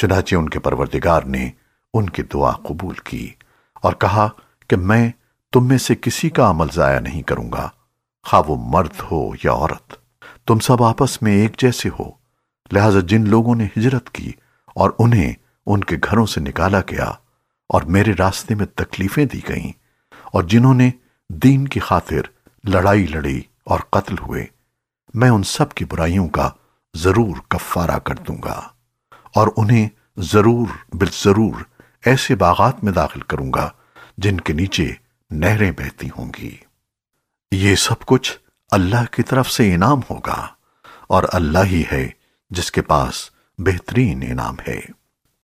چنانچہ ان کے پروردگار نے ان کی دعا قبول کی اور کہا کہ میں تم میں سے کسی کا عمل ضائع نہیں کروں گا۔ خواہ وہ مرد ہو یا عورت، تم سب آپس میں ایک جیسے ہو۔ لہذا جن لوگوں نے ہجرت کی اور انہیں ان کے گھروں سے نکالا گیا اور میرے راستے میں تکلیفیں دی گئیں اور جنہوں نے دین کی خاطر لڑائی لڑی اور قتل ہوئے، میں ان سب کی برائیوں کا ضرور کفارہ کر دوں گا۔ اور انہیں ضرور بالضرور ایسے باغات میں داخل کروں گا جن کے نیچے نہریں بہتی ہوں گی۔ یہ سب کچھ اللہ کی طرف سے انعام ہوگا اور اللہ ہی ہے جس کے پاس بہترین انعام ہے۔